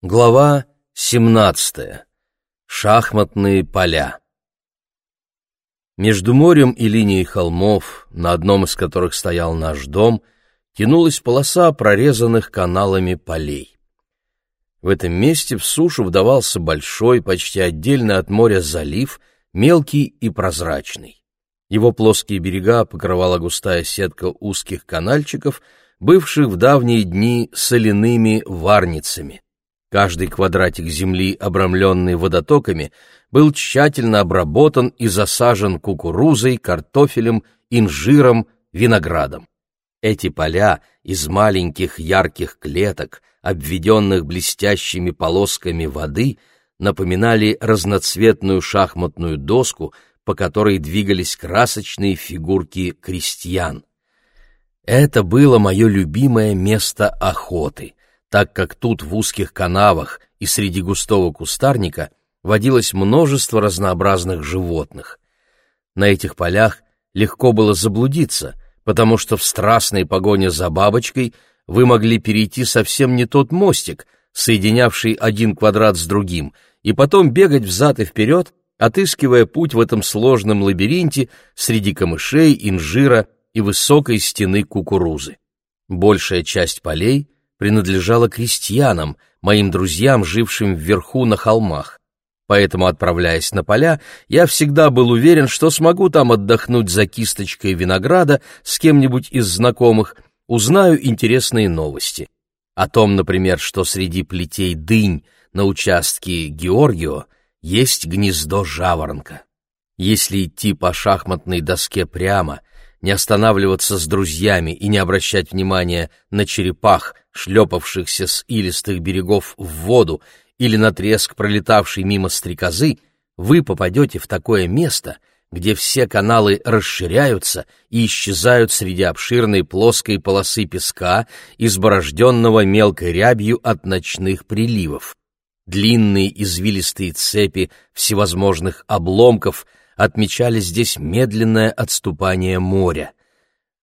Глава 17. Шахматные поля. Между морем и линией холмов, на одном из которых стоял наш дом, тянулась полоса прорезанных каналами полей. В этом месте в сушу вдавался большой, почти отдельно от моря залив, мелкий и прозрачный. Его плоские берега покрывала густая сетка узких канальчиков, бывших в давние дни соляными варницами — Каждый квадратик земли, обрамленный водотоками, был тщательно обработан и засажен кукурузой, картофелем, инжиром, виноградом. Эти поля из маленьких ярких клеток, обведенных блестящими полосками воды, напоминали разноцветную шахматную доску, по которой двигались красочные фигурки крестьян. Это было мое любимое место охоты так как тут в узких канавах и среди густого кустарника водилось множество разнообразных животных. На этих полях легко было заблудиться, потому что в страстной погоне за бабочкой вы могли перейти совсем не тот мостик, соединявший один квадрат с другим, и потом бегать взад и вперед, отыскивая путь в этом сложном лабиринте среди камышей, инжира и высокой стены кукурузы. Большая часть полей — принадлежала крестьянам, моим друзьям, жившим вверху на холмах. Поэтому, отправляясь на поля, я всегда был уверен, что смогу там отдохнуть за кисточкой винограда с кем-нибудь из знакомых, узнаю интересные новости. О том, например, что среди плетей дынь на участке Георгио есть гнездо жаворонка. Если идти по шахматной доске прямо, не останавливаться с друзьями и не обращать внимания на черепах, шлепавшихся с илистых берегов в воду, или на треск пролетавшей мимо стрекозы, вы попадете в такое место, где все каналы расширяются и исчезают среди обширной плоской полосы песка, изборожденного мелкой рябью от ночных приливов. Длинные извилистые цепи всевозможных обломков отмечали здесь медленное отступание моря.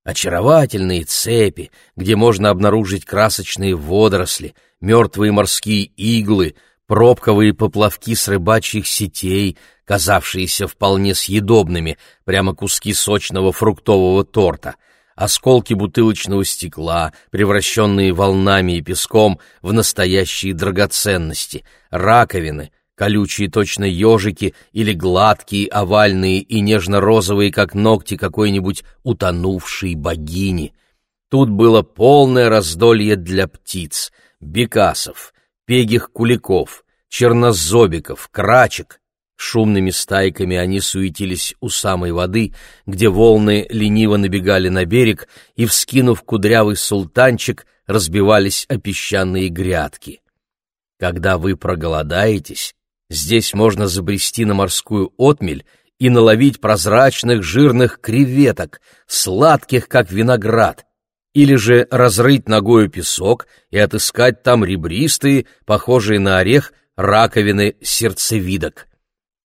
Очаровательные цепи, где можно обнаружить красочные водоросли, мертвые морские иглы, пробковые поплавки с рыбачьих сетей, казавшиеся вполне съедобными, прямо куски сочного фруктового торта, осколки бутылочного стекла, превращенные волнами и песком в настоящие драгоценности, раковины — колючие точно ежики или гладкие, овальные и нежно-розовые, как ногти какой-нибудь утонувшей богини. Тут было полное раздолье для птиц, бекасов, пегих куликов, чернозобиков, крачек. Шумными стайками они суетились у самой воды, где волны лениво набегали на берег и, вскинув кудрявый султанчик, разбивались о песчаные грядки. Когда вы проголодаетесь, Здесь можно забрести на морскую отмель и наловить прозрачных жирных креветок, сладких, как виноград, или же разрыть ногою песок и отыскать там ребристые, похожие на орех, раковины сердцевидок.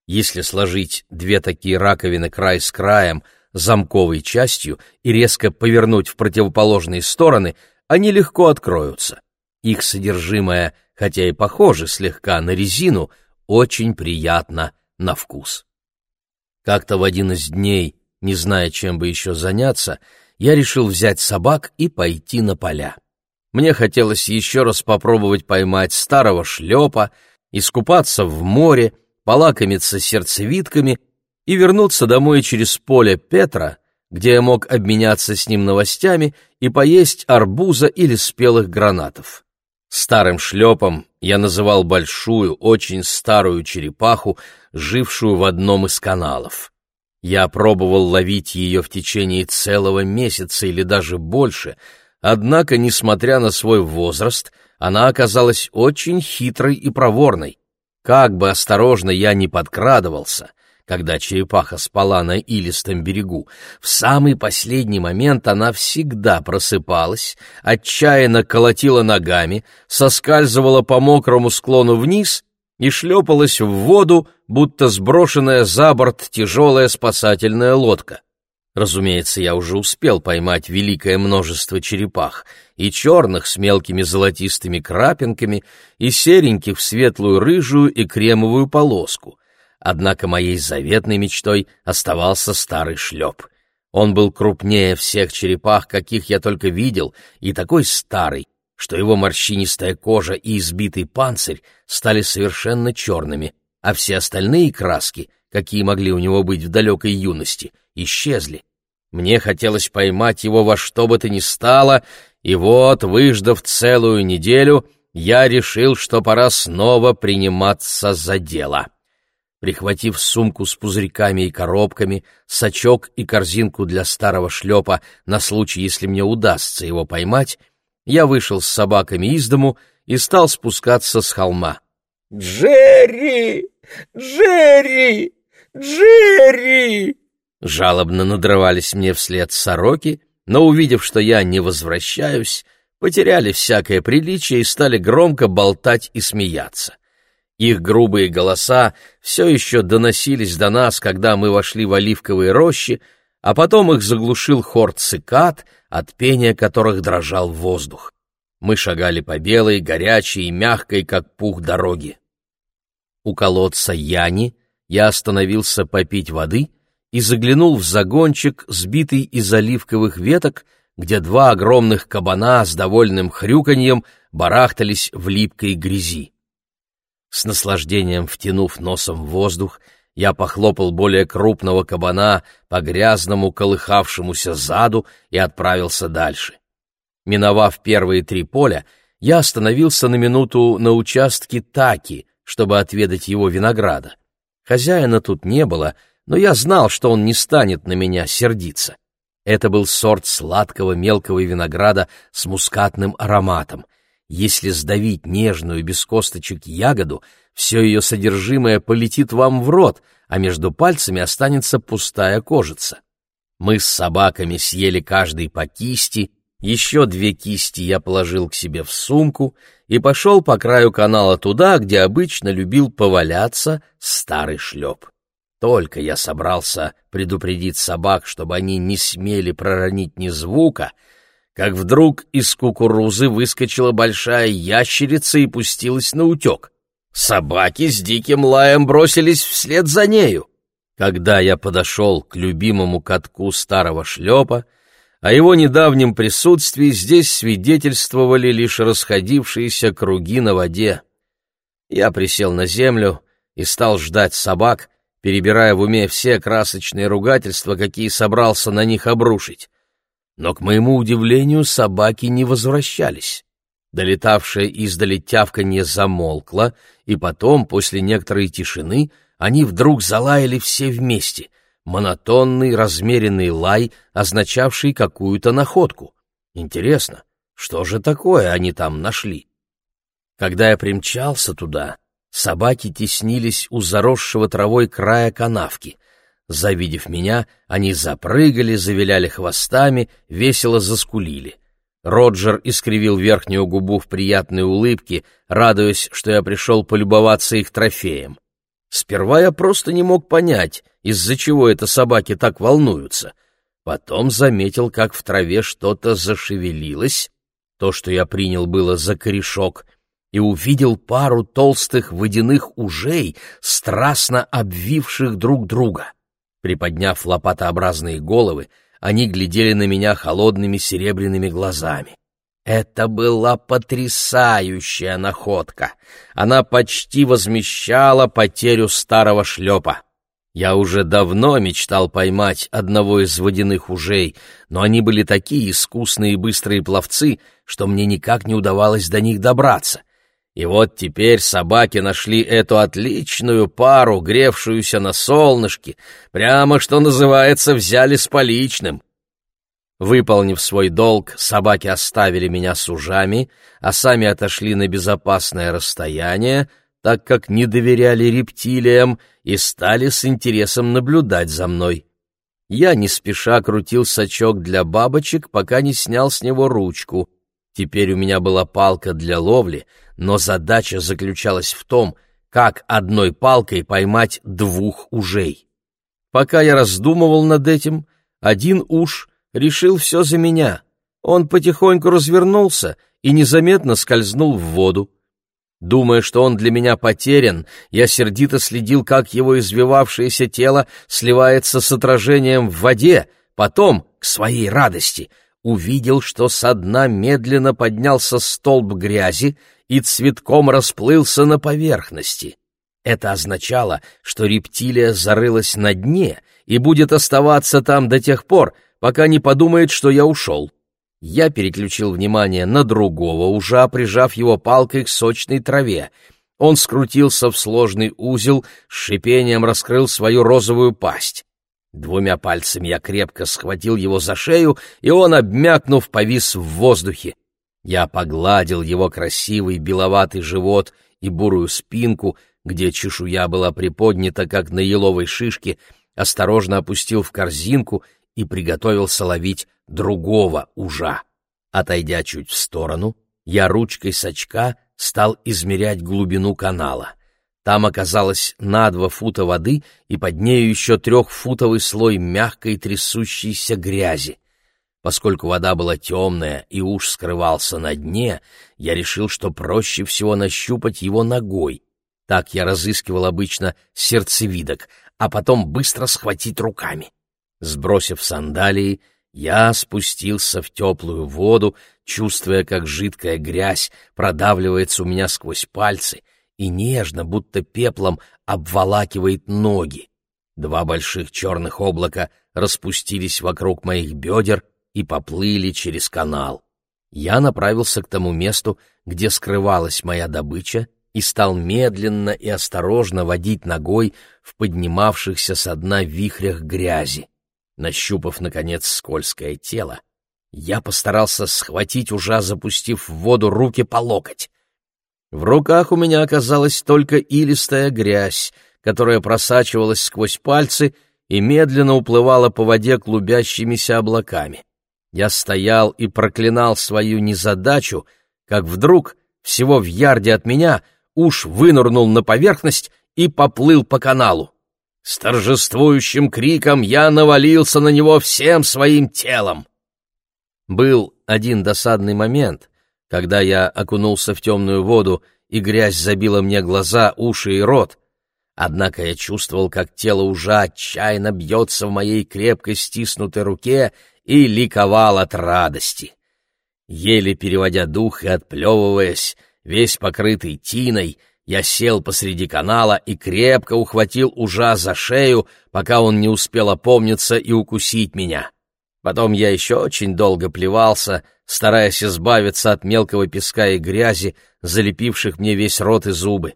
Если сложить две такие раковины край с краем, замковой частью, и резко повернуть в противоположные стороны, они легко откроются. Их содержимое, хотя и похоже слегка на резину, очень приятно на вкус. Как-то в один из дней, не зная, чем бы еще заняться, я решил взять собак и пойти на поля. Мне хотелось еще раз попробовать поймать старого шлепа, искупаться в море, полакомиться сердцевидками и вернуться домой через поле Петра, где я мог обменяться с ним новостями и поесть арбуза или спелых гранатов. Старым шлепом я называл большую, очень старую черепаху, жившую в одном из каналов. Я пробовал ловить ее в течение целого месяца или даже больше, однако, несмотря на свой возраст, она оказалась очень хитрой и проворной. Как бы осторожно я ни подкрадывался, когда черепаха спала на илистом берегу, в самый последний момент она всегда просыпалась, отчаянно колотила ногами, соскальзывала по мокрому склону вниз и шлепалась в воду, будто сброшенная за борт тяжелая спасательная лодка. Разумеется, я уже успел поймать великое множество черепах, и черных с мелкими золотистыми крапинками, и сереньких в светлую рыжую и кремовую полоску. Однако моей заветной мечтой оставался старый шлеп. Он был крупнее всех черепах, каких я только видел, и такой старый, что его морщинистая кожа и избитый панцирь стали совершенно черными, а все остальные краски, какие могли у него быть в далекой юности, исчезли. Мне хотелось поймать его во что бы то ни стало, и вот, выждав целую неделю, я решил, что пора снова приниматься за дело. Прихватив сумку с пузырьками и коробками, сачок и корзинку для старого шлепа на случай, если мне удастся его поймать, я вышел с собаками из дому и стал спускаться с холма. «Джерри! Джерри! Джерри!» Жалобно надрывались мне вслед сороки, но, увидев, что я не возвращаюсь, потеряли всякое приличие и стали громко болтать и смеяться. Их грубые голоса все еще доносились до нас, когда мы вошли в оливковые рощи, а потом их заглушил хор цикад, от пения которых дрожал воздух. Мы шагали по белой, горячей и мягкой, как пух дороги. У колодца Яни я остановился попить воды и заглянул в загончик, сбитый из оливковых веток, где два огромных кабана с довольным хрюканьем барахтались в липкой грязи. С наслаждением втянув носом воздух, я похлопал более крупного кабана по грязному колыхавшемуся заду и отправился дальше. Миновав первые три поля, я остановился на минуту на участке Таки, чтобы отведать его винограда. Хозяина тут не было, но я знал, что он не станет на меня сердиться. Это был сорт сладкого мелкого винограда с мускатным ароматом — если сдавить нежную без косточек ягоду, все ее содержимое полетит вам в рот, а между пальцами останется пустая кожица. Мы с собаками съели каждый по кисти, еще две кисти я положил к себе в сумку и пошел по краю канала туда, где обычно любил поваляться старый шлеп. Только я собрался предупредить собак, чтобы они не смели проронить ни звука — как вдруг из кукурузы выскочила большая ящерица и пустилась на утек. Собаки с диким лаем бросились вслед за нею. Когда я подошел к любимому катку старого шлепа, о его недавнем присутствии здесь свидетельствовали лишь расходившиеся круги на воде. Я присел на землю и стал ждать собак, перебирая в уме все красочные ругательства, какие собрался на них обрушить но, к моему удивлению, собаки не возвращались. Долетавшее издали тявканье замолкло, и потом, после некоторой тишины, они вдруг залаяли все вместе, монотонный, размеренный лай, означавший какую-то находку. Интересно, что же такое они там нашли? Когда я примчался туда, собаки теснились у заросшего травой края канавки. Завидев меня, они запрыгали, завиляли хвостами, весело заскулили. Роджер искривил верхнюю губу в приятной улыбке, радуясь, что я пришел полюбоваться их трофеем. Сперва я просто не мог понять, из-за чего это собаки так волнуются. Потом заметил, как в траве что-то зашевелилось, то, что я принял было за корешок, и увидел пару толстых водяных ужей, страстно обвивших друг друга. Приподняв лопатообразные головы, они глядели на меня холодными серебряными глазами. Это была потрясающая находка. Она почти возмещала потерю старого шлепа. Я уже давно мечтал поймать одного из водяных ужей, но они были такие искусные и быстрые пловцы, что мне никак не удавалось до них добраться. И вот теперь собаки нашли эту отличную пару, гревшуюся на солнышке, прямо, что называется, взяли с поличным. Выполнив свой долг, собаки оставили меня с ужами, а сами отошли на безопасное расстояние, так как не доверяли рептилиям и стали с интересом наблюдать за мной. Я не спеша крутил сачок для бабочек, пока не снял с него ручку. Теперь у меня была палка для ловли — но задача заключалась в том, как одной палкой поймать двух ужей. Пока я раздумывал над этим, один уж решил все за меня. Он потихоньку развернулся и незаметно скользнул в воду. Думая, что он для меня потерян, я сердито следил, как его извивавшееся тело сливается с отражением в воде, потом, к своей радости, увидел, что со дна медленно поднялся столб грязи и цветком расплылся на поверхности. Это означало, что рептилия зарылась на дне и будет оставаться там до тех пор, пока не подумает, что я ушел. Я переключил внимание на другого ужа, прижав его палкой к сочной траве. Он скрутился в сложный узел, с шипением раскрыл свою розовую пасть. Двумя пальцами я крепко схватил его за шею, и он, обмякнув, повис в воздухе. Я погладил его красивый беловатый живот и бурую спинку, где чешуя была приподнята, как на еловой шишке, осторожно опустил в корзинку и приготовился ловить другого ужа. Отойдя чуть в сторону, я ручкой с очка стал измерять глубину канала. Там оказалось на два фута воды и под нею еще трехфутовый слой мягкой трясущейся грязи. Поскольку вода была темная и уж скрывался на дне, я решил, что проще всего нащупать его ногой. Так я разыскивал обычно сердцевидок, а потом быстро схватить руками. Сбросив сандалии, я спустился в теплую воду, чувствуя, как жидкая грязь продавливается у меня сквозь пальцы и нежно, будто пеплом, обволакивает ноги. Два больших черных облака распустились вокруг моих бедер и поплыли через канал. Я направился к тому месту, где скрывалась моя добыча, и стал медленно и осторожно водить ногой в поднимавшихся со дна вихрях грязи. Нащупав, наконец, скользкое тело, я постарался схватить, уже запустив в воду руки по локоть. В руках у меня оказалась только илистая грязь, которая просачивалась сквозь пальцы и медленно уплывала по воде клубящимися облаками. Я стоял и проклинал свою незадачу, как вдруг, всего в ярде от меня, уж вынырнул на поверхность и поплыл по каналу. С торжествующим криком я навалился на него всем своим телом. Был один досадный момент, когда я окунулся в темную воду, и грязь забила мне глаза, уши и рот. Однако я чувствовал, как тело уже отчаянно бьется в моей крепко стиснутой руке и ликовал от радости. Еле переводя дух и отплевываясь, весь покрытый тиной, я сел посреди канала и крепко ухватил ужа за шею, пока он не успел опомниться и укусить меня. Потом я еще очень долго плевался, стараясь избавиться от мелкого песка и грязи, залепивших мне весь рот и зубы.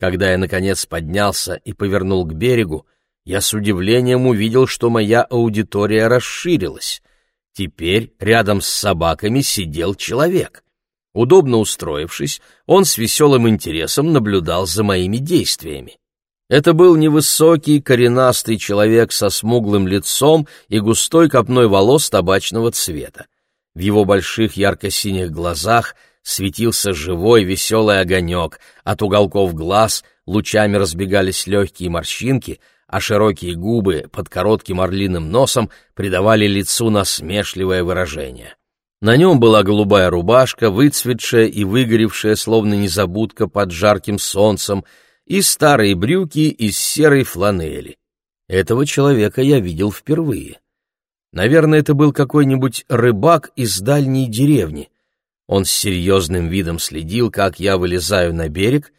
Когда я, наконец, поднялся и повернул к берегу, я с удивлением увидел, что моя аудитория расширилась. Теперь рядом с собаками сидел человек. Удобно устроившись, он с веселым интересом наблюдал за моими действиями. Это был невысокий, коренастый человек со смуглым лицом и густой копной волос табачного цвета. В его больших ярко-синих глазах светился живой веселый огонек, от уголков глаз лучами разбегались легкие морщинки, а широкие губы под коротким орлиным носом придавали лицу насмешливое выражение. На нем была голубая рубашка, выцветшая и выгоревшая, словно незабудка под жарким солнцем, и старые брюки из серой фланели. Этого человека я видел впервые. Наверное, это был какой-нибудь рыбак из дальней деревни. Он с серьезным видом следил, как я вылезаю на берег,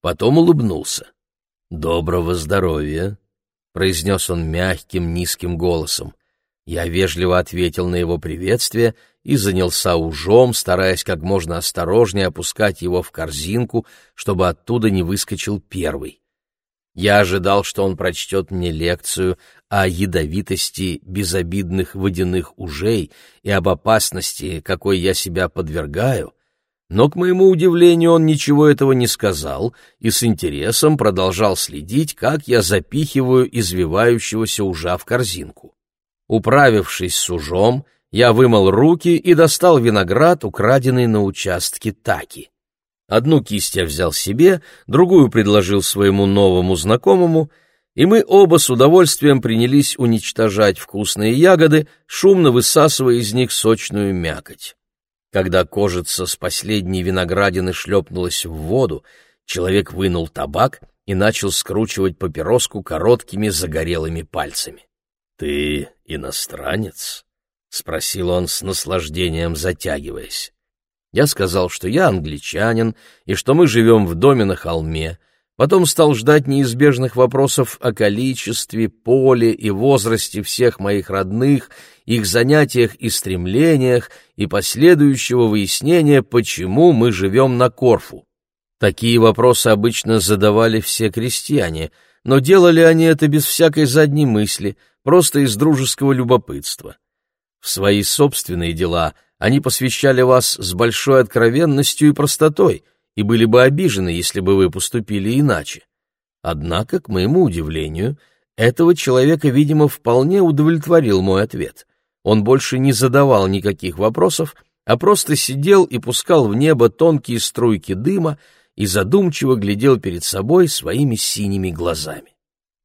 потом улыбнулся. «Доброго здоровья!» — произнес он мягким, низким голосом. Я вежливо ответил на его приветствие и занялся ужом, стараясь как можно осторожнее опускать его в корзинку, чтобы оттуда не выскочил первый. Я ожидал, что он прочтет мне лекцию о ядовитости безобидных водяных ужей и об опасности, какой я себя подвергаю, но, к моему удивлению, он ничего этого не сказал и с интересом продолжал следить, как я запихиваю извивающегося ужа в корзинку. Управившись с ужом, я вымыл руки и достал виноград, украденный на участке Таки. Одну кисть я взял себе, другую предложил своему новому знакомому, и мы оба с удовольствием принялись уничтожать вкусные ягоды, шумно высасывая из них сочную мякоть. Когда кожица с последней виноградины шлепнулась в воду, человек вынул табак и начал скручивать папироску короткими загорелыми пальцами. — Ты иностранец? — спросил он с наслаждением, затягиваясь. Я сказал, что я англичанин и что мы живем в доме на холме, потом стал ждать неизбежных вопросов о количестве, поле и возрасте всех моих родных, их занятиях и стремлениях, и последующего выяснения, почему мы живем на Корфу. Такие вопросы обычно задавали все крестьяне, но делали они это без всякой задней мысли, просто из дружеского любопытства. В свои собственные дела они посвящали вас с большой откровенностью и простотой, и были бы обижены, если бы вы поступили иначе. Однако, к моему удивлению, этого человека, видимо, вполне удовлетворил мой ответ. Он больше не задавал никаких вопросов, а просто сидел и пускал в небо тонкие струйки дыма и задумчиво глядел перед собой своими синими глазами.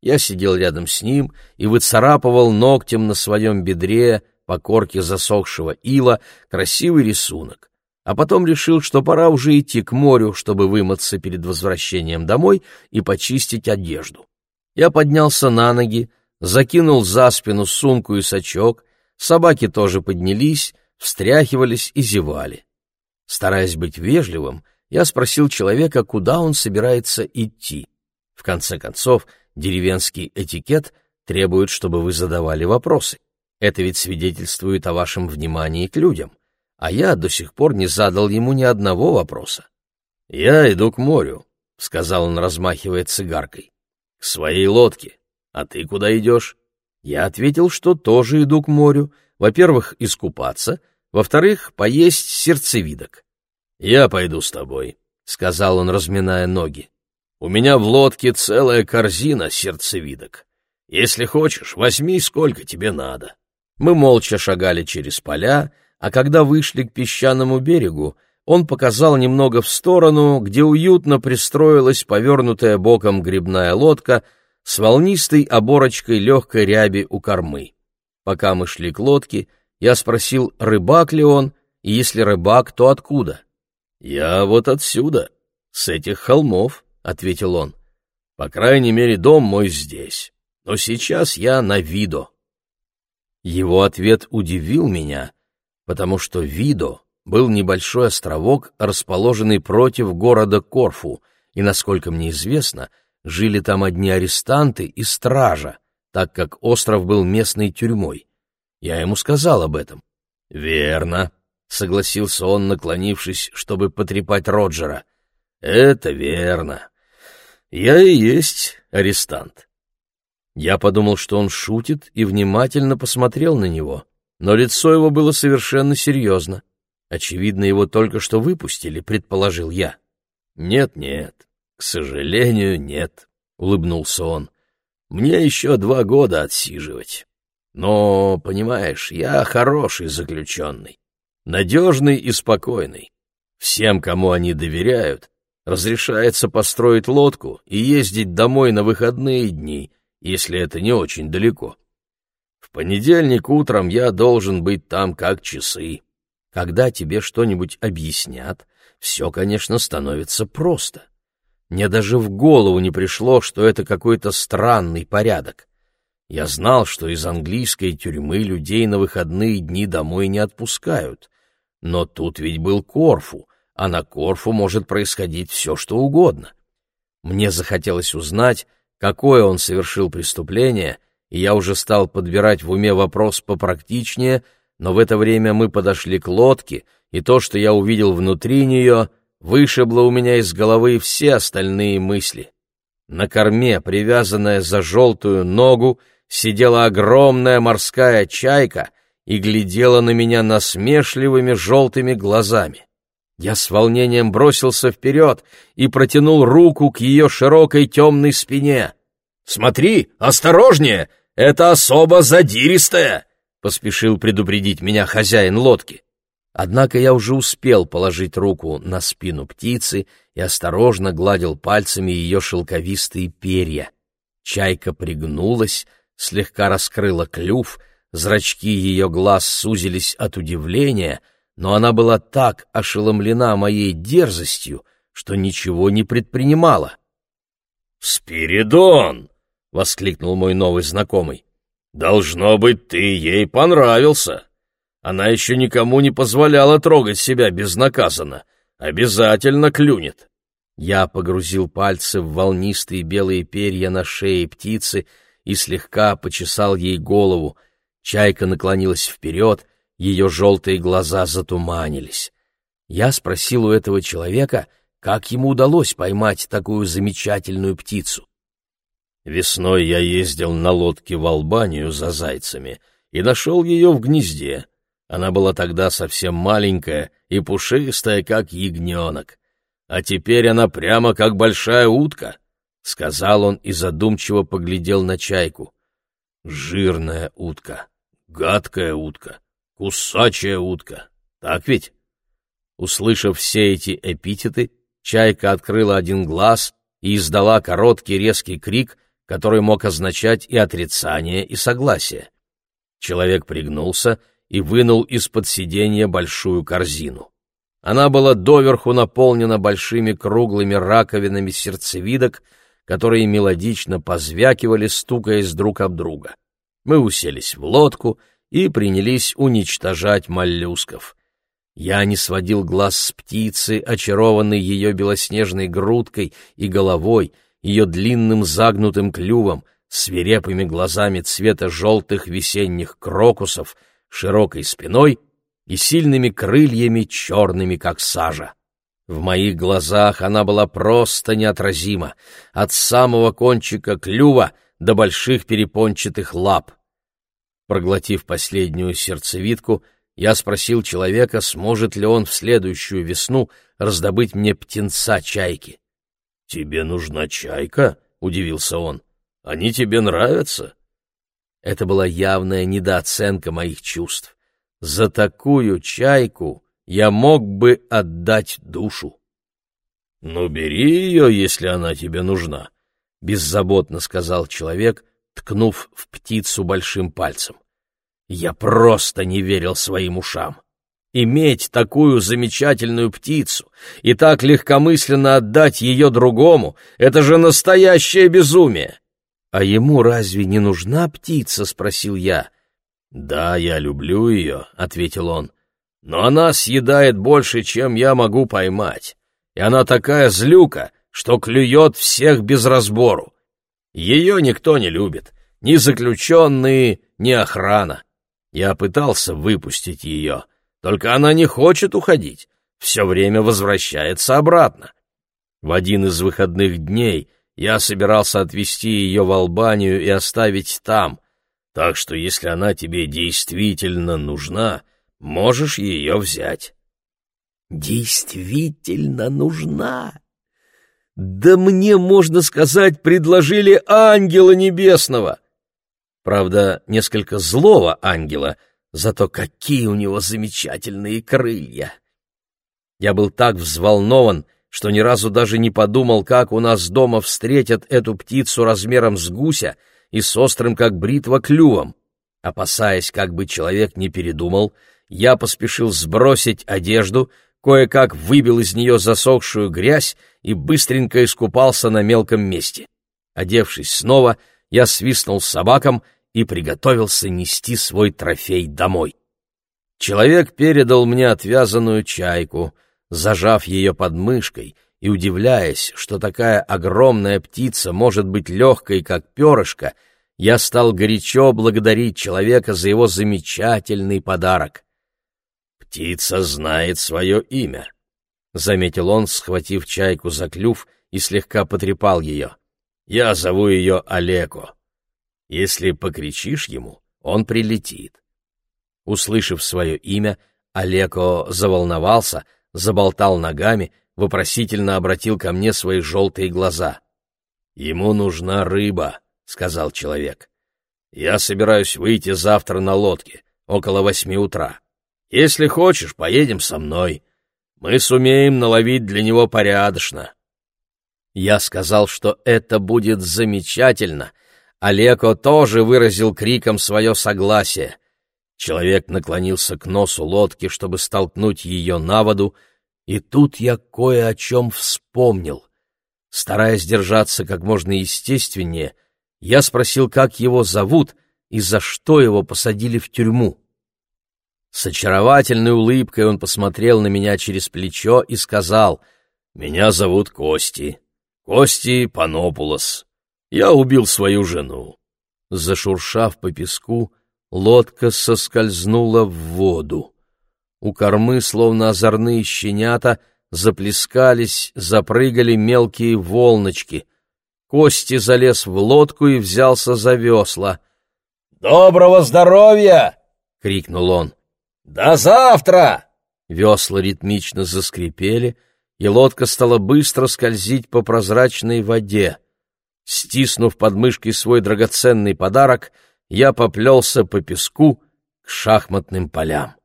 Я сидел рядом с ним и выцарапывал ногтем на своем бедре по корке засохшего ила красивый рисунок а потом решил, что пора уже идти к морю, чтобы вымыться перед возвращением домой и почистить одежду. Я поднялся на ноги, закинул за спину сумку и сачок, собаки тоже поднялись, встряхивались и зевали. Стараясь быть вежливым, я спросил человека, куда он собирается идти. В конце концов, деревенский этикет требует, чтобы вы задавали вопросы. Это ведь свидетельствует о вашем внимании к людям а я до сих пор не задал ему ни одного вопроса. «Я иду к морю», — сказал он, размахивая цигаркой. «К своей лодке. А ты куда идешь?» Я ответил, что тоже иду к морю. Во-первых, искупаться, во-вторых, поесть сердцевидок. «Я пойду с тобой», — сказал он, разминая ноги. «У меня в лодке целая корзина сердцевидок. Если хочешь, возьми сколько тебе надо». Мы молча шагали через поля, а когда вышли к песчаному берегу, он показал немного в сторону, где уютно пристроилась повернутая боком грибная лодка с волнистой оборочкой легкой ряби у кормы. Пока мы шли к лодке, я спросил, рыбак ли он, и если рыбак, то откуда. «Я вот отсюда, с этих холмов», — ответил он. «По крайней мере, дом мой здесь, но сейчас я на видо». Его ответ удивил меня — потому что Видо был небольшой островок, расположенный против города Корфу, и, насколько мне известно, жили там одни арестанты и стража, так как остров был местной тюрьмой. Я ему сказал об этом. «Верно», — согласился он, наклонившись, чтобы потрепать Роджера. «Это верно. Я и есть арестант». Я подумал, что он шутит, и внимательно посмотрел на него но лицо его было совершенно серьезно. Очевидно, его только что выпустили, предположил я. «Нет-нет, к сожалению, нет», — улыбнулся он. «Мне еще два года отсиживать. Но, понимаешь, я хороший заключенный, надежный и спокойный. Всем, кому они доверяют, разрешается построить лодку и ездить домой на выходные дни, если это не очень далеко. В понедельник утром я должен быть там как часы. Когда тебе что-нибудь объяснят, все, конечно, становится просто. Мне даже в голову не пришло, что это какой-то странный порядок. Я знал, что из английской тюрьмы людей на выходные дни домой не отпускают. Но тут ведь был Корфу, а на Корфу может происходить все, что угодно. Мне захотелось узнать, какое он совершил преступление и я уже стал подбирать в уме вопрос попрактичнее, но в это время мы подошли к лодке, и то, что я увидел внутри нее, вышибло у меня из головы все остальные мысли. На корме, привязанная за желтую ногу, сидела огромная морская чайка и глядела на меня насмешливыми желтыми глазами. Я с волнением бросился вперед и протянул руку к ее широкой темной спине. «Смотри, осторожнее! Это особо задиристая!» — поспешил предупредить меня хозяин лодки. Однако я уже успел положить руку на спину птицы и осторожно гладил пальцами ее шелковистые перья. Чайка пригнулась, слегка раскрыла клюв, зрачки ее глаз сузились от удивления, но она была так ошеломлена моей дерзостью, что ничего не предпринимала. «Спиридон!» — воскликнул мой новый знакомый. «Должно быть, ты ей понравился. Она еще никому не позволяла трогать себя безнаказанно. Обязательно клюнет». Я погрузил пальцы в волнистые белые перья на шее птицы и слегка почесал ей голову. Чайка наклонилась вперед, ее желтые глаза затуманились. Я спросил у этого человека, как ему удалось поймать такую замечательную птицу. Весной я ездил на лодке в Албанию за зайцами и нашел ее в гнезде. Она была тогда совсем маленькая и пушистая, как ягненок. А теперь она прямо как большая утка, — сказал он и задумчиво поглядел на чайку. Жирная утка, гадкая утка, кусачая утка. Так ведь? Услышав все эти эпитеты, чайка открыла один глаз и издала короткий резкий крик, который мог означать и отрицание, и согласие. Человек пригнулся и вынул из-под сиденья большую корзину. Она была доверху наполнена большими круглыми раковинами сердцевидок, которые мелодично позвякивали, стукаясь друг об друга. Мы уселись в лодку и принялись уничтожать моллюсков. Я не сводил глаз с птицы, очарованной ее белоснежной грудкой и головой, ее длинным загнутым клювом, свирепыми глазами цвета желтых весенних крокусов, широкой спиной и сильными крыльями, черными, как сажа. В моих глазах она была просто неотразима, от самого кончика клюва до больших перепончатых лап. Проглотив последнюю сердцевидку, я спросил человека, сможет ли он в следующую весну раздобыть мне птенца чайки. — Тебе нужна чайка? — удивился он. — Они тебе нравятся? Это была явная недооценка моих чувств. За такую чайку я мог бы отдать душу. — Ну, бери ее, если она тебе нужна, — беззаботно сказал человек, ткнув в птицу большим пальцем. Я просто не верил своим ушам. Иметь такую замечательную птицу и так легкомысленно отдать ее другому — это же настоящее безумие! — А ему разве не нужна птица? — спросил я. «Да, я люблю ее», — ответил он, — «но она съедает больше, чем я могу поймать, и она такая злюка, что клюет всех без разбору. Ее никто не любит, ни заключенные, ни охрана. Я пытался выпустить ее, только она не хочет уходить, все время возвращается обратно. В один из выходных дней я собирался отвезти ее в Албанию и оставить там — так что если она тебе действительно нужна, можешь ее взять. Действительно нужна? Да мне, можно сказать, предложили ангела небесного. Правда, несколько злого ангела, зато какие у него замечательные крылья. Я был так взволнован, что ни разу даже не подумал, как у нас дома встретят эту птицу размером с гуся, и с острым, как бритва, клювом. Опасаясь, как бы человек не передумал, я поспешил сбросить одежду, кое-как выбил из нее засохшую грязь и быстренько искупался на мелком месте. Одевшись снова, я свистнул собакам и приготовился нести свой трофей домой. Человек передал мне отвязанную чайку, зажав ее под мышкой — и, удивляясь, что такая огромная птица может быть легкой, как перышко, я стал горячо благодарить человека за его замечательный подарок. «Птица знает свое имя», — заметил он, схватив чайку за клюв и слегка потрепал ее. «Я зову ее Олеко. Если покричишь ему, он прилетит». Услышав свое имя, Олеко заволновался, заболтал ногами, вопросительно обратил ко мне свои желтые глаза. «Ему нужна рыба», — сказал человек. «Я собираюсь выйти завтра на лодке, около восьми утра. Если хочешь, поедем со мной. Мы сумеем наловить для него порядочно». Я сказал, что это будет замечательно. Олеко тоже выразил криком свое согласие. Человек наклонился к носу лодки, чтобы столкнуть ее на воду, и тут я кое о чем вспомнил. Стараясь держаться как можно естественнее, я спросил, как его зовут и за что его посадили в тюрьму. С очаровательной улыбкой он посмотрел на меня через плечо и сказал, «Меня зовут Кости, Кости Панопулос. Я убил свою жену». Зашуршав по песку, лодка соскользнула в воду. У кормы, словно озорные щенята, заплескались, запрыгали мелкие волночки. Кости залез в лодку и взялся за весла. «Доброго здоровья!» — крикнул он. «До завтра!» Весла ритмично заскрипели, и лодка стала быстро скользить по прозрачной воде. Стиснув под свой драгоценный подарок, я поплелся по песку к шахматным полям.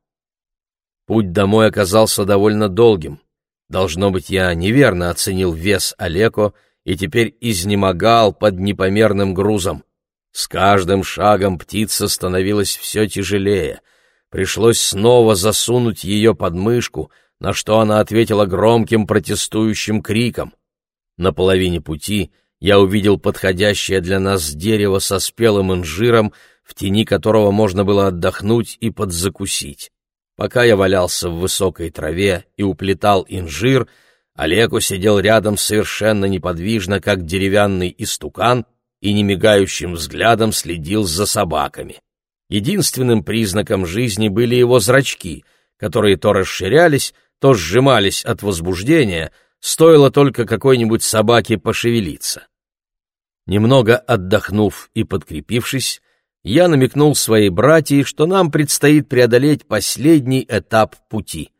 Путь домой оказался довольно долгим. Должно быть, я неверно оценил вес Олеко и теперь изнемогал под непомерным грузом. С каждым шагом птица становилась все тяжелее. Пришлось снова засунуть ее под мышку, на что она ответила громким протестующим криком. На половине пути я увидел подходящее для нас дерево со спелым инжиром, в тени которого можно было отдохнуть и подзакусить. Пока я валялся в высокой траве и уплетал инжир, Олегу сидел рядом совершенно неподвижно, как деревянный истукан, и немигающим взглядом следил за собаками. Единственным признаком жизни были его зрачки, которые то расширялись, то сжимались от возбуждения, стоило только какой-нибудь собаке пошевелиться. Немного отдохнув и подкрепившись, я намекнул своей братье, что нам предстоит преодолеть последний этап пути.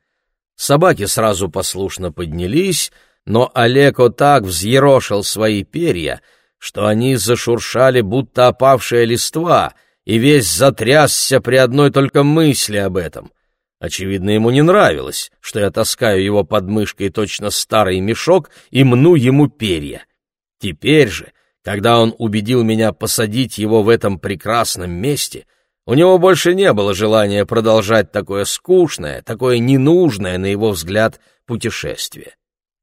Собаки сразу послушно поднялись, но Олеко так взъерошил свои перья, что они зашуршали, будто опавшая листва, и весь затрясся при одной только мысли об этом. Очевидно, ему не нравилось, что я таскаю его под мышкой точно старый мешок и мну ему перья. Теперь же когда он убедил меня посадить его в этом прекрасном месте, у него больше не было желания продолжать такое скучное, такое ненужное, на его взгляд, путешествие.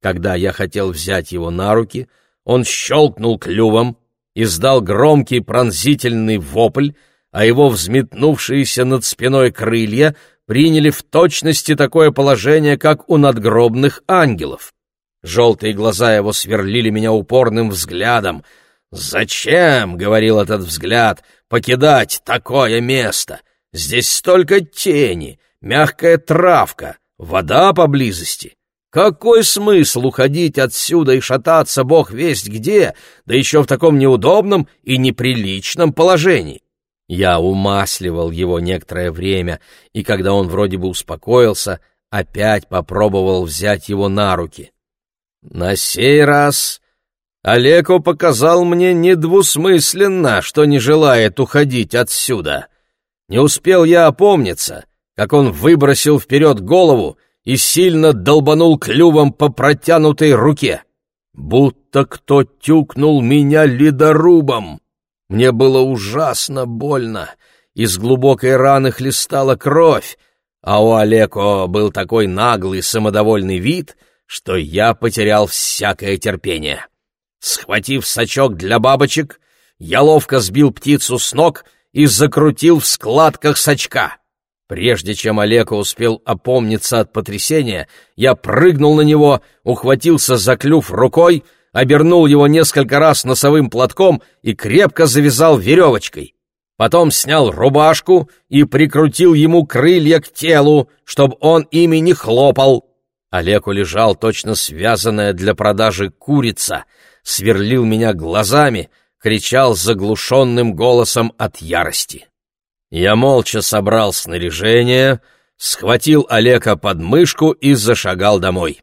Когда я хотел взять его на руки, он щелкнул клювом, издал громкий пронзительный вопль, а его взметнувшиеся над спиной крылья приняли в точности такое положение, как у надгробных ангелов. Желтые глаза его сверлили меня упорным взглядом — «Зачем, — говорил этот взгляд, — покидать такое место? Здесь столько тени, мягкая травка, вода поблизости. Какой смысл уходить отсюда и шататься бог весть где, да еще в таком неудобном и неприличном положении?» Я умасливал его некоторое время, и когда он вроде бы успокоился, опять попробовал взять его на руки. На сей раз Олеко показал мне недвусмысленно, что не желает уходить отсюда. Не успел я опомниться, как он выбросил вперед голову и сильно долбанул клювом по протянутой руке. Будто кто тюкнул меня ледорубом. Мне было ужасно больно, из глубокой раны хлестала кровь, а у Олеко был такой наглый самодовольный вид, что я потерял всякое терпение. Схватив сачок для бабочек, я ловко сбил птицу с ног и закрутил в складках сачка. Прежде чем Олега успел опомниться от потрясения, я прыгнул на него, ухватился за клюв рукой, обернул его несколько раз носовым платком и крепко завязал веревочкой. Потом снял рубашку и прикрутил ему крылья к телу, чтобы он ими не хлопал. Олегу лежал точно связанная для продажи курица — сверлил меня глазами, кричал заглушенным голосом от ярости. Я молча собрал снаряжение, схватил Олега под мышку и зашагал домой.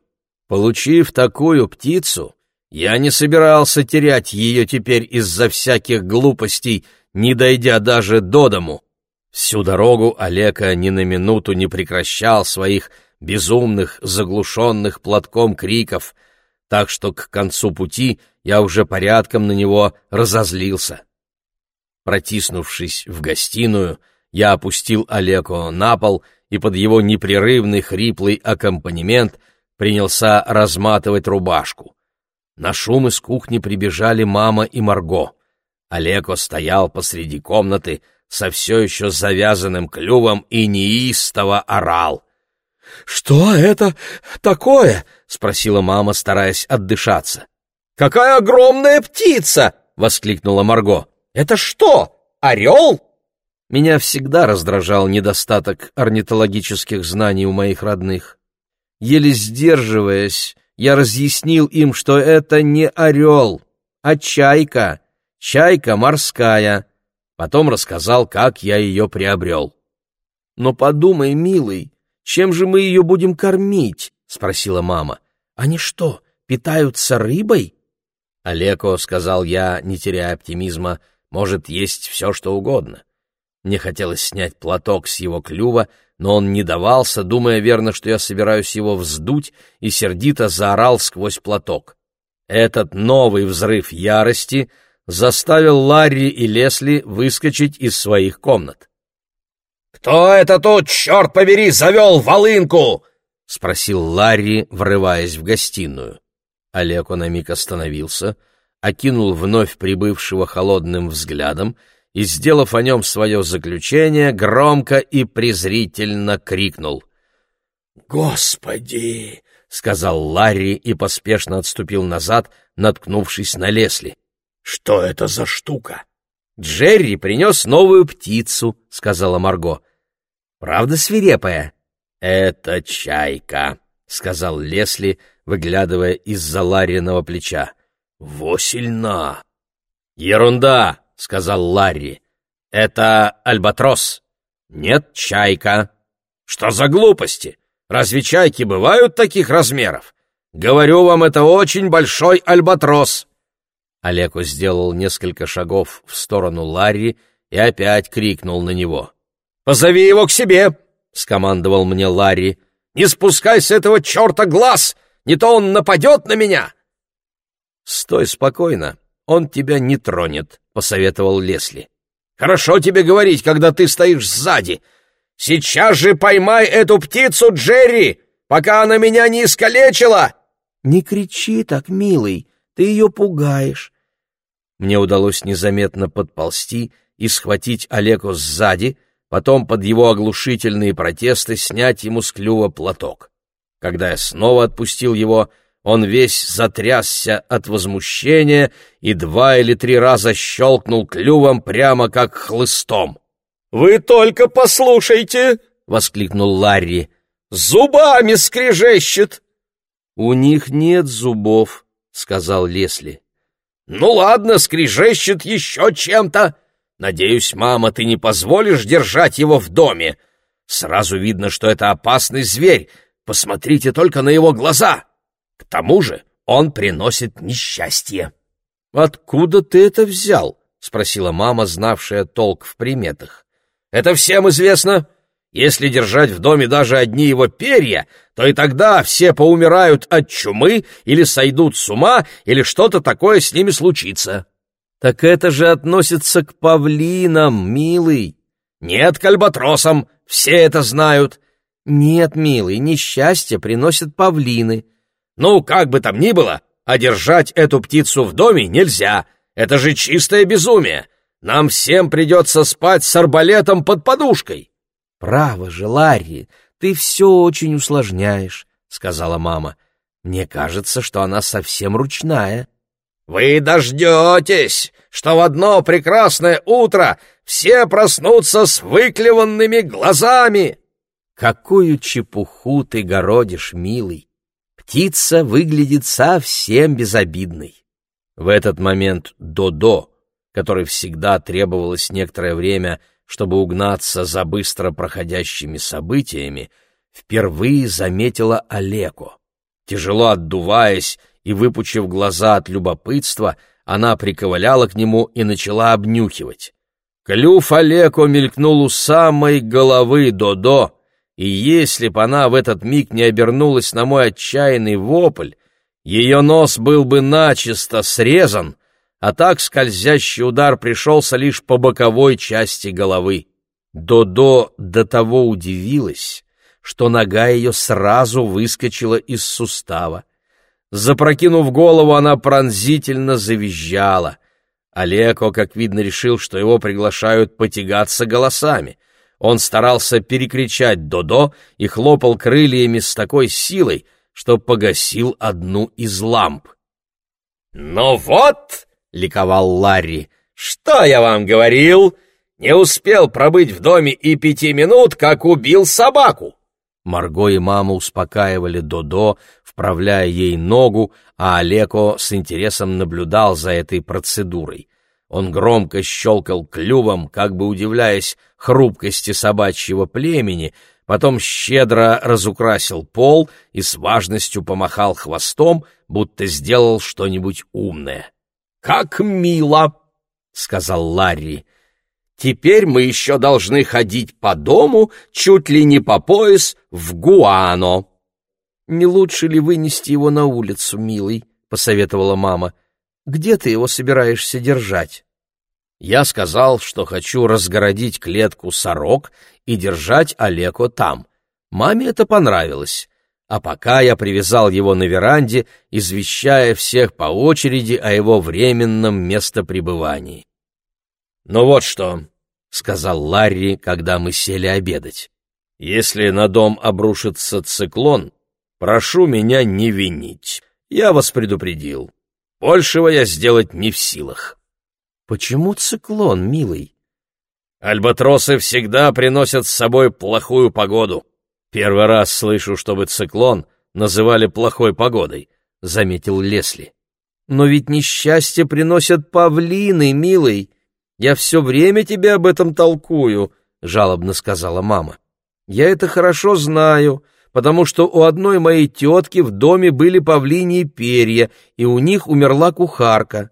Получив такую птицу, я не собирался терять ее теперь из-за всяких глупостей, не дойдя даже до дому. Всю дорогу Олега ни на минуту не прекращал своих безумных, заглушенных платком криков — так что к концу пути я уже порядком на него разозлился. Протиснувшись в гостиную, я опустил Олеко на пол и под его непрерывный хриплый аккомпанемент принялся разматывать рубашку. На шум из кухни прибежали мама и Марго. Олеко стоял посреди комнаты со все еще завязанным клювом и неистово орал. «Что это такое?» — спросила мама, стараясь отдышаться. «Какая огромная птица!» — воскликнула Марго. «Это что, орел?» Меня всегда раздражал недостаток орнитологических знаний у моих родных. Еле сдерживаясь, я разъяснил им, что это не орел, а чайка, чайка морская. Потом рассказал, как я ее приобрел. «Но подумай, милый, чем же мы ее будем кормить?» — спросила мама. «Они что, питаются рыбой?» Олеко, — сказал я, не теряя оптимизма, — может есть все, что угодно. Мне хотелось снять платок с его клюва, но он не давался, думая верно, что я собираюсь его вздуть, и сердито заорал сквозь платок. Этот новый взрыв ярости заставил Ларри и Лесли выскочить из своих комнат. «Кто это тут, черт побери, завел волынку?» — спросил Ларри, врываясь в гостиную. Олег на миг остановился, окинул вновь прибывшего холодным взглядом и, сделав о нем свое заключение, громко и презрительно крикнул. «Господи!» — сказал Ларри и поспешно отступил назад, наткнувшись на Лесли. «Что это за штука?» «Джерри принес новую птицу», — сказала Марго. «Правда свирепая?» «Это чайка», — сказал Лесли, выглядывая из-за Ларриного плеча. «Во сильна!» «Ерунда!» — сказал Ларри. «Это альбатрос. Нет, чайка». «Что за глупости? Разве чайки бывают таких размеров? Говорю вам, это очень большой альбатрос». Олеко сделал несколько шагов в сторону Ларри и опять крикнул на него. «Позови его к себе!» — скомандовал мне Ларри. «Не спускай с этого черта глаз! Не то он нападет на меня!» «Стой спокойно, он тебя не тронет», — посоветовал Лесли. «Хорошо тебе говорить, когда ты стоишь сзади. Сейчас же поймай эту птицу, Джерри, пока она меня не искалечила!» «Не кричи так, милый, ты ее пугаешь». Мне удалось незаметно подползти и схватить Олегу сзади, потом под его оглушительные протесты снять ему с клюва платок. Когда я снова отпустил его, — он весь затрясся от возмущения и два или три раза щелкнул клювом прямо как хлыстом. «Вы только послушайте!» — воскликнул Ларри. «Зубами скрежещет!» «У них нет зубов», — сказал Лесли. «Ну ладно, скрежещет еще чем-то. Надеюсь, мама, ты не позволишь держать его в доме. Сразу видно, что это опасный зверь. Посмотрите только на его глаза!» К тому же он приносит несчастье. — Откуда ты это взял? — спросила мама, знавшая толк в приметах. — Это всем известно. Если держать в доме даже одни его перья, то и тогда все поумирают от чумы или сойдут с ума, или что-то такое с ними случится. — Так это же относится к павлинам, милый. — Нет, к альбатросам, все это знают. — Нет, милый, несчастье приносят павлины. Ну, как бы там ни было, а держать эту птицу в доме нельзя. Это же чистое безумие. Нам всем придется спать с арбалетом под подушкой. — Право же, Ларри, ты все очень усложняешь, — сказала мама. — Мне кажется, что она совсем ручная. — Вы дождетесь, что в одно прекрасное утро все проснутся с выклеванными глазами. — Какую чепуху ты городишь, милый! Птица выглядит совсем безобидной. В этот момент Додо, которой всегда требовалось некоторое время, чтобы угнаться за быстро проходящими событиями, впервые заметила Олеко. Тяжело отдуваясь и выпучив глаза от любопытства, она приковыляла к нему и начала обнюхивать. Клюв Олеко мелькнул у самой головы Додо, и если б она в этот миг не обернулась на мой отчаянный вопль, ее нос был бы начисто срезан, а так скользящий удар пришелся лишь по боковой части головы. Додо до того удивилась, что нога ее сразу выскочила из сустава. Запрокинув голову, она пронзительно завизжала. Олеко, как видно, решил, что его приглашают потягаться голосами. Он старался перекричать Додо и хлопал крыльями с такой силой, что погасил одну из ламп. «Ну вот!» — ликовал Ларри. «Что я вам говорил? Не успел пробыть в доме и пяти минут, как убил собаку!» Марго и мама успокаивали Додо, вправляя ей ногу, а Олеко с интересом наблюдал за этой процедурой. Он громко щелкал клювом, как бы удивляясь хрупкости собачьего племени, потом щедро разукрасил пол и с важностью помахал хвостом, будто сделал что-нибудь умное. «Как мило!» — сказал Ларри. «Теперь мы еще должны ходить по дому чуть ли не по пояс в Гуано». «Не лучше ли вынести его на улицу, милый?» — посоветовала мама. «Где ты его собираешься держать?» Я сказал, что хочу разгородить клетку сорок и держать Олеко там. Маме это понравилось. А пока я привязал его на веранде, извещая всех по очереди о его временном местопребывании. «Ну вот что», — сказал Ларри, когда мы сели обедать. «Если на дом обрушится циклон, прошу меня не винить. Я вас предупредил. Большего я сделать не в силах». «Почему циклон, милый?» «Альбатросы всегда приносят с собой плохую погоду. Первый раз слышу, чтобы циклон называли плохой погодой», — заметил Лесли. «Но ведь несчастье приносят павлины, милый. Я все время тебе об этом толкую», — жалобно сказала мама. «Я это хорошо знаю» потому что у одной моей тетки в доме были павлиньи перья, и у них умерла кухарка.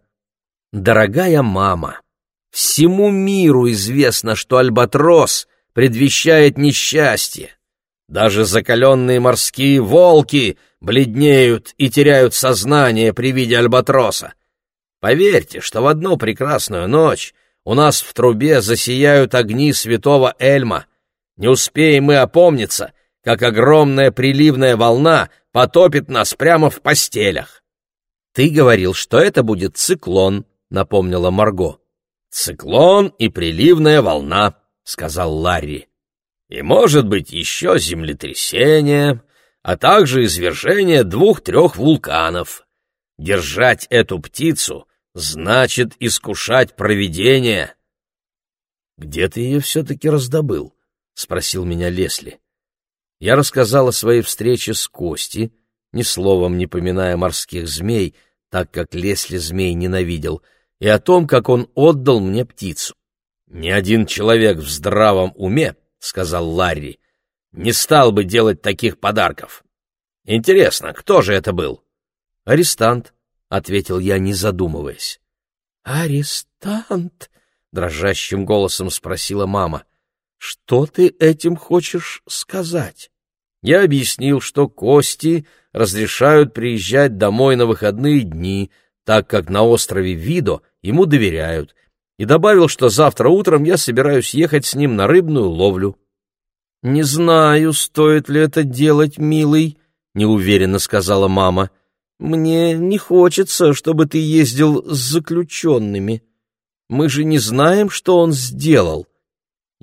Дорогая мама, всему миру известно, что альбатрос предвещает несчастье. Даже закаленные морские волки бледнеют и теряют сознание при виде альбатроса. Поверьте, что в одну прекрасную ночь у нас в трубе засияют огни святого Эльма. Не успеем мы опомниться, как огромная приливная волна потопит нас прямо в постелях. Ты говорил, что это будет циклон, напомнила Марго. «Циклон и приливная волна», — сказал Ларри. «И, может быть, еще землетрясение, а также извержение двух-трех вулканов. Держать эту птицу значит искушать провидение». «Где ты ее все-таки раздобыл?» — спросил меня Лесли. Я рассказал о своей встрече с Кости, ни словом не поминая морских змей, так как Лесли змей ненавидел — и о том, как он отдал мне птицу. «Ни один человек в здравом уме, — сказал Ларри, — не стал бы делать таких подарков. Интересно, кто же это был?» «Арестант», — ответил я, не задумываясь. «Арестант?» — дрожащим голосом спросила мама. «Что ты этим хочешь сказать?» Я объяснил, что Кости разрешают приезжать домой на выходные дни, так как на острове Видо ему доверяют, и добавил, что завтра утром я собираюсь ехать с ним на рыбную ловлю. «Не знаю, стоит ли это делать, милый», — неуверенно сказала мама. «Мне не хочется, чтобы ты ездил с заключенными. Мы же не знаем, что он сделал».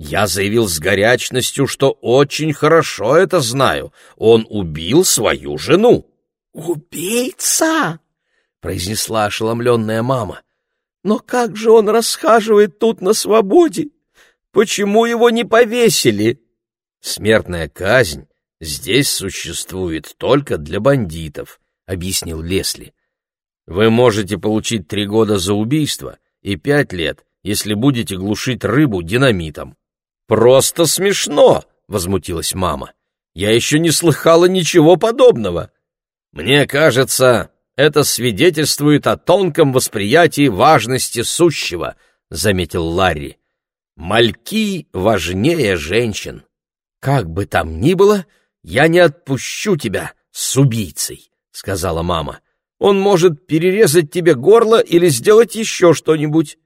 Я заявил с горячностью, что очень хорошо это знаю. Он убил свою жену. «Убийца!» — произнесла ошеломленная мама. Но как же он расхаживает тут на свободе? Почему его не повесили? Смертная казнь здесь существует только для бандитов, объяснил Лесли. Вы можете получить три года за убийство и пять лет, если будете глушить рыбу динамитом. Просто смешно, возмутилась мама. Я еще не слыхала ничего подобного. Мне кажется, это свидетельствует о тонком восприятии важности сущего, заметил Ларри. Мальки важнее женщин. Как бы там ни было, я не отпущу тебя с убийцей, сказала мама. Он может перерезать тебе горло или сделать еще что-нибудь.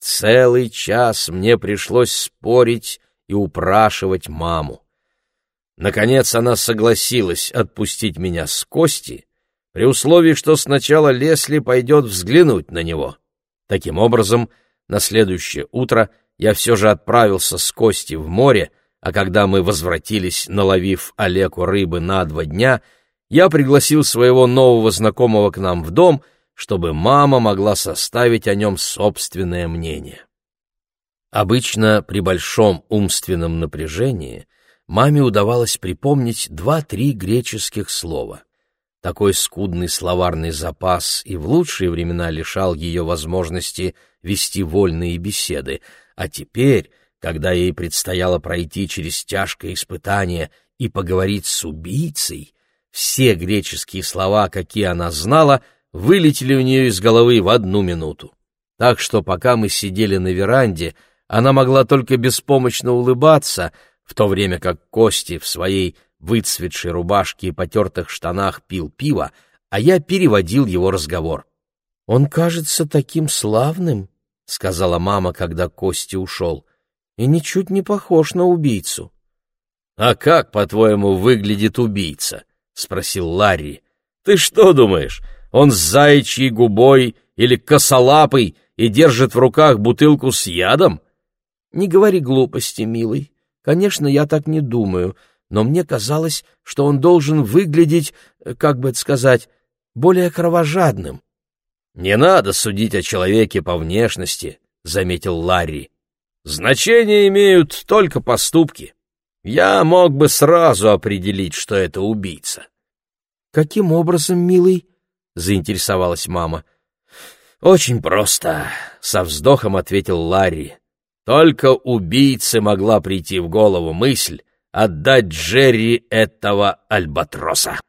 Целый час мне пришлось спорить и упрашивать маму. Наконец она согласилась отпустить меня с Кости, при условии, что сначала Лесли пойдет взглянуть на него. Таким образом, на следующее утро я все же отправился с Кости в море, а когда мы возвратились, наловив Олеку рыбы на два дня — я пригласил своего нового знакомого к нам в дом, чтобы мама могла составить о нем собственное мнение. Обычно при большом умственном напряжении маме удавалось припомнить два-три греческих слова. Такой скудный словарный запас и в лучшие времена лишал ее возможности вести вольные беседы, а теперь, когда ей предстояло пройти через тяжкое испытание и поговорить с убийцей, все греческие слова, какие она знала, вылетели у нее из головы в одну минуту. Так что пока мы сидели на веранде, она могла только беспомощно улыбаться, в то время как Кости в своей выцветшей рубашке и потертых штанах пил пиво, а я переводил его разговор. «Он кажется таким славным», — сказала мама, когда Кости ушел, — «и ничуть не похож на убийцу». «А как, по-твоему, выглядит убийца?» — спросил Ларри. «Ты что думаешь, он с заячьей губой или косолапый и держит в руках бутылку с ядом?» «Не говори глупости, милый. Конечно, я так не думаю, но мне казалось, что он должен выглядеть, э, как бы это сказать, более кровожадным». «Не надо судить о человеке по внешности», — заметил Ларри. «Значение имеют только поступки». Я мог бы сразу определить, что это убийца. Каким образом, милый? Заинтересовалась мама. Очень просто, со вздохом ответил Ларри. Только убийце могла прийти в голову мысль отдать Джерри этого альбатроса.